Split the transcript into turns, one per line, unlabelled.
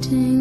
tempting.